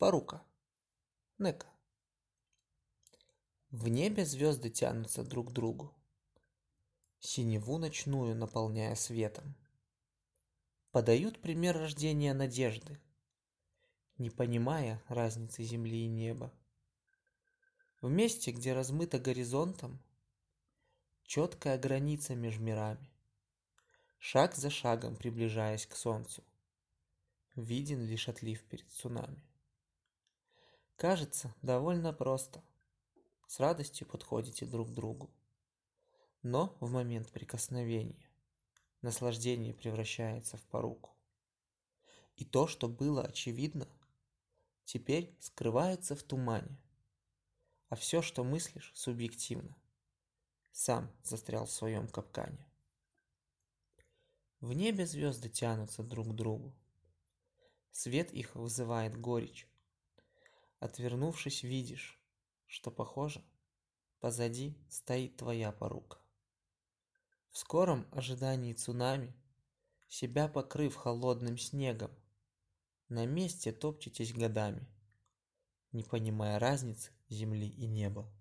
Порука. Нека. В небе звезды тянутся друг к другу, Синеву ночную наполняя светом. Подают пример рождения надежды, Не понимая разницы земли и неба. В месте, где размыто горизонтом Четкая граница между мирами, Шаг за шагом приближаясь к солнцу, Виден лишь отлив перед цунами. Кажется, довольно просто. С радостью подходите друг к другу. Но в момент прикосновения наслаждение превращается в поруку. И то, что было очевидно, теперь скрывается в тумане. А все, что мыслишь, субъективно. Сам застрял в своем капкане. В небе звезды тянутся друг к другу. Свет их вызывает горечь. Отвернувшись, видишь, что, похоже, позади стоит твоя порука. В скором ожидании цунами, себя покрыв холодным снегом, на месте топчетесь годами, не понимая разницы земли и неба.